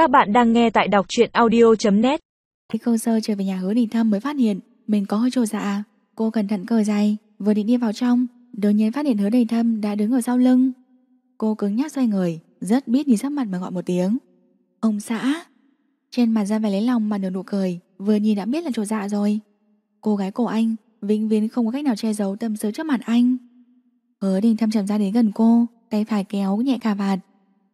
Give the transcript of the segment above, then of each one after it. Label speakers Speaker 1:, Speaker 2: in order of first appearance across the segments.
Speaker 1: Các bạn đang nghe tại đọc truyện audio.net
Speaker 2: Khi cô Sơ trở về nhà hứa đình thâm mới phát hiện Mình có hơi trồ dạ. Cô cẩn thận cởi giày, Vừa định đi vào trong, Đột nhiên phát hiện hứa đình thâm đã đứng ở sau lưng. Cô cứng nhắc xoay người, Rất biết nhìn sắc mặt mà gọi một tiếng. Ông xã. Trên mặt ra vẻ lấy lòng mà nở nụ cười, Vừa nhìn đã biết là trồ dạ rồi. Cô gái của anh vĩnh viễn không có cách nào che giấu tâm sự trước mặt anh. Hứa đình thâm chậm ra đến gần cô, Tay phải kéo nhẹ cà vạt.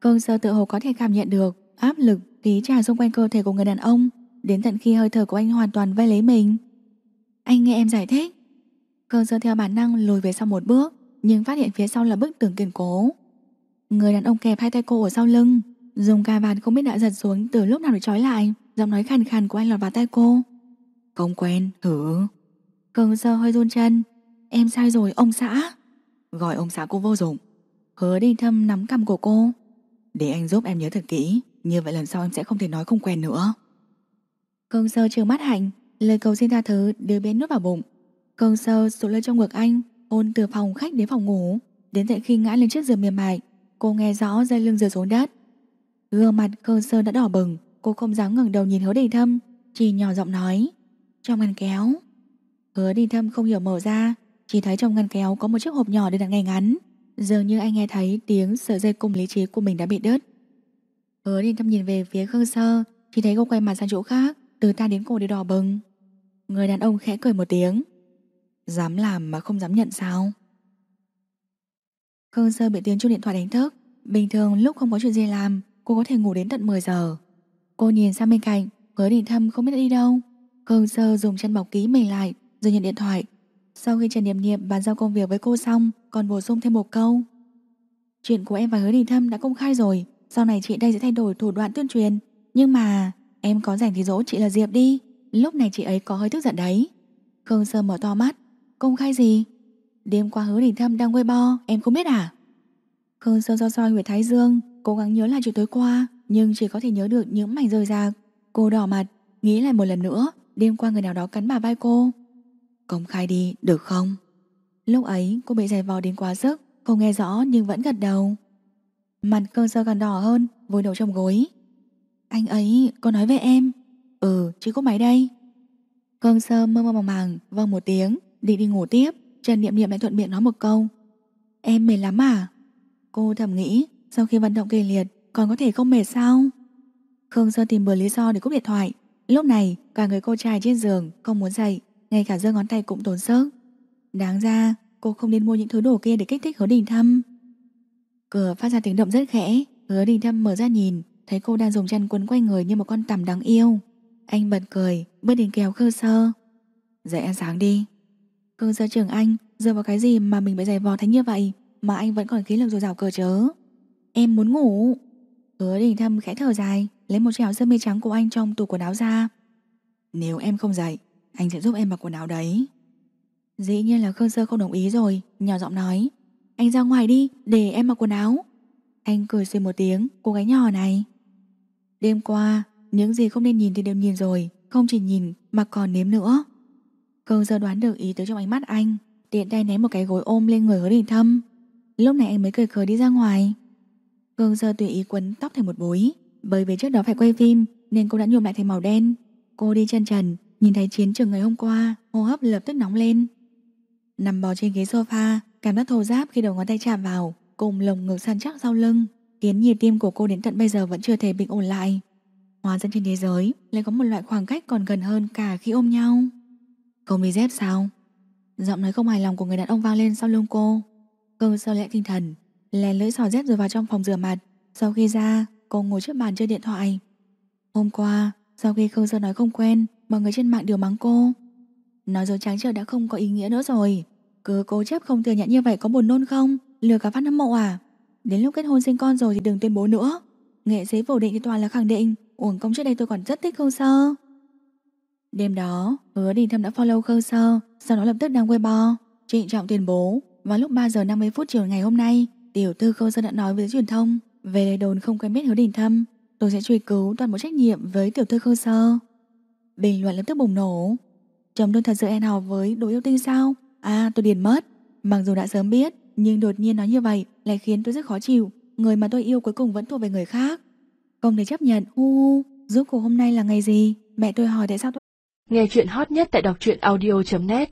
Speaker 2: Cơn Sơ tự hồ có thể cảm nhận được áp lực, khí trà xung quanh cơ thể của người đàn ông đến tận khi hơi thở của anh hoàn toàn vây lấy mình. Anh nghe em giải thích. Khương Sơ theo bản năng lùi về sau một bước nhưng phát hiện phía sau là bức tường kiên cố. Người đàn ông kẹp hai tay cô ở sau lưng dùng cà vạt không biết đã giật xuống từ lúc nào để trói lại giọng nói khàn khàn của anh lọt vào tay cô. Không quen, thử. Khương Sơ hơi run chân. Em sai rồi, ông xã. Gọi ông xã cô vô dụng. Hứa đi thâm nắm cầm của cô. Để anh giúp em nhớ thật kỹ như vậy lần sau em sẽ không thể nói không quen nữa. Công sơ trừng mắt hạnh, Lời cầu xin tha thứ đưa biến nuốt vào bụng. Công sơ sụt lên trong ngực anh, Ôn từ phòng khách đến phòng ngủ. Đến tận khi ngã lên chiếc giường mềm mại, Cô nghe rõ dây lưng rơi xuống đất. Gương mặt công sơ đã đỏ bừng, Cô không dám ngẩng đầu nhìn hứa đình thâm, Chỉ nhỏ giọng nói, Trong ngăn kéo. Hứa đình thâm không hiểu mở ra, Chỉ thấy trong ngăn kéo có một chiếc hộp nhỏ để đặt ngay ngắn. Dường như anh nghe thấy tiếng sợi dây cung lý trí của mình đã bị đứt. Hứa Đình thăm nhìn về phía Khương Sơ Chỉ thấy cô quay mặt sang chỗ khác, Từ ta đến cổ đều đỏ bừng. Người đàn ông khẽ cười một tiếng. Dám làm mà không dám nhận sao? Khương Sơ bị tiếng chuông điện thoại đánh thức. Bình thường lúc không có chuyện gì làm, Cô có thể ngủ đến tận 10 giờ. Cô nhìn sang bên cạnh Hứa đình thâm không biết đi đâu. Khương Sơ dùng chân bọc ký mình lại, Rồi nhận điện thoại. Sau khi Trần Niệm Niệm bàn giao công việc với cô xong, Còn bổ sung thêm một câu. Chuyện của em và hứa đình thâm đã công khai rồi. Sau này chị đây sẽ thay đổi thủ đoạn tuyên truyền. Nhưng mà em có rảnh thì dỗ chị là Diệp đi. Lúc này chị ấy có hơi tức giận đấy. Khương Sơ mở to mắt. Công khai gì? Đêm qua hứa đình thâm đang quay bo Em không biết à? Khương Sơ do soi Nguyệt Thái Dương Cố gắng nhớ lại chuyện tối qua Nhưng chỉ có thể nhớ được những mảnh rời rạc. Cô đỏ mặt Nghĩ lại một lần nữa. Đêm qua người nào đó cắn bà vai cô. Công khai đi, được không? Lúc ấy cô bị giày vò đến quá sức Không nghe rõ nhưng vẫn gật đầu. Mặt cơ sơ còn đỏ hơn Vùi đầu trong gối. Anh ấy có nói với em. Ừ chứ có máy đây. Cơn sơ mơ mơ màng màng Vâng một tiếng Định đi ngủ tiếp. Trần Niệm Niệm lại thuận miệng nói một câu. Em mệt lắm à? Cô thầm nghĩ Sau khi vận động kỳ liệt Còn có thể không mệt sao? Khương Sơn tìm bừa lý do để cúp điện thoại. Lúc này cả người cô trai trên giường Không muốn dậy ngay cả giơ ngón tay cũng tốn sức. Đáng ra, cô không nên mua những thứ đồ kia để kích thích hứa đình thâm. Cửa phát ra tiếng động rất khẽ, hứa đình thâm mở ra nhìn, thấy cô đang dùng chân quấn quanh người như một con tằm đáng yêu. Anh bật cười, bước đến kéo khơ sơ. Dậy ăn sáng đi. Khơ sơ trưởng anh, dựa vào cái gì mà mình bị giày vò thành như vậy, mà anh vẫn còn khí lực dồi dào cờ chớ. Em muốn ngủ. Hứa đình thâm khẽ thở dài, lấy một chiếc áo sơ mi trắng của anh trong tủ quần áo ra. Nếu em không dậy, anh sẽ giúp em mặc quần áo đấy Dĩ nhiên là Khương Sơ không đồng ý rồi Nhỏ giọng nói anh ra ngoài đi, để em mặc quần áo. Anh cười xuyên một tiếng, cô gái nhỏ này. Đêm qua, Những gì không nên nhìn thì đều nhìn rồi, Không chỉ nhìn mà còn nếm nữa. Cường giờ đoán được ý tứ trong ánh mắt anh, Tiện tay ném một cái gối ôm lên người hứa đình thâm. Lúc này anh mới cười cười đi ra ngoài. Cường giờ tùy ý quấn tóc thành một bối Bởi vì trước đó phải quay phim Nên cô đã nhuộm lại thành màu đen. Cô đi chân trần, Nhìn thấy chiến trường ngày hôm qua, Hô hấp lập tức nóng lên. Nằm bò trên ghế sofa Cảm giác thô giáp khi đầu ngón tay chạm vào, Cùng lồng ngực săn chắc sau lưng, Khiến nhịp tim của cô đến tận bây giờ vẫn chưa thể bình ổn lại. Hóa ra trên thế giới Lại có một loại khoảng cách còn gần hơn cả khi ôm nhau. Không bị dép sao? Giọng nói không hài lòng của người đàn ông vang lên sau lưng cô. Cơ sơ lẽ tinh thần Lèn lưỡi sò dép rồi vào trong phòng rửa mặt. Sau khi ra, cô ngồi trước bàn chơi điện thoại. Hôm qua, Sau khi Khương Sơ nói không quen, Mọi người trên mạng đều mắng cô. Nói dối trắng trợn đã không có ý nghĩa nữa rồi. Cứ cố chấp không thừa nhận như vậy có buồn nôn không? Lừa cả phát hâm mộ à? Đến lúc kết hôn sinh con rồi thì đừng tuyên bố nữa. Nghệ sĩ phủ định thì toàn là khẳng định. Uổng công trước đây tôi còn rất thích Khương Sơ. Đêm đó, Hứa Đình Thâm đã follow Khương Sơ, Sau đó lập tức đăng Weibo, Trịnh trọng tuyên bố. Vào lúc 3 giờ 50 phút chiều ngày hôm nay, Tiểu tư Khương Sơ đã nói với truyền thông, Về lời đồn không quen biết Hứa Đình Thâm, Tôi sẽ truy cứu toàn bộ trách nhiệm với tiểu thư Khương Sơ. Bình luận lập tức bùng nổ. Chồng tôi thật sự hẹn hò với đối yêu tinh sao? À tôi điền mất. Mặc dù đã sớm biết, Nhưng đột nhiên nói như vậy Lại khiến tôi rất khó chịu. Người mà tôi yêu cuối cùng vẫn thuộc về người khác. Không thể chấp nhận. Hu hu Rốt cuộc hôm nay là ngày gì? Mẹ tôi hỏi tại sao tôi
Speaker 3: Nghe chuyện hot nhất tại đọc truyện audio.net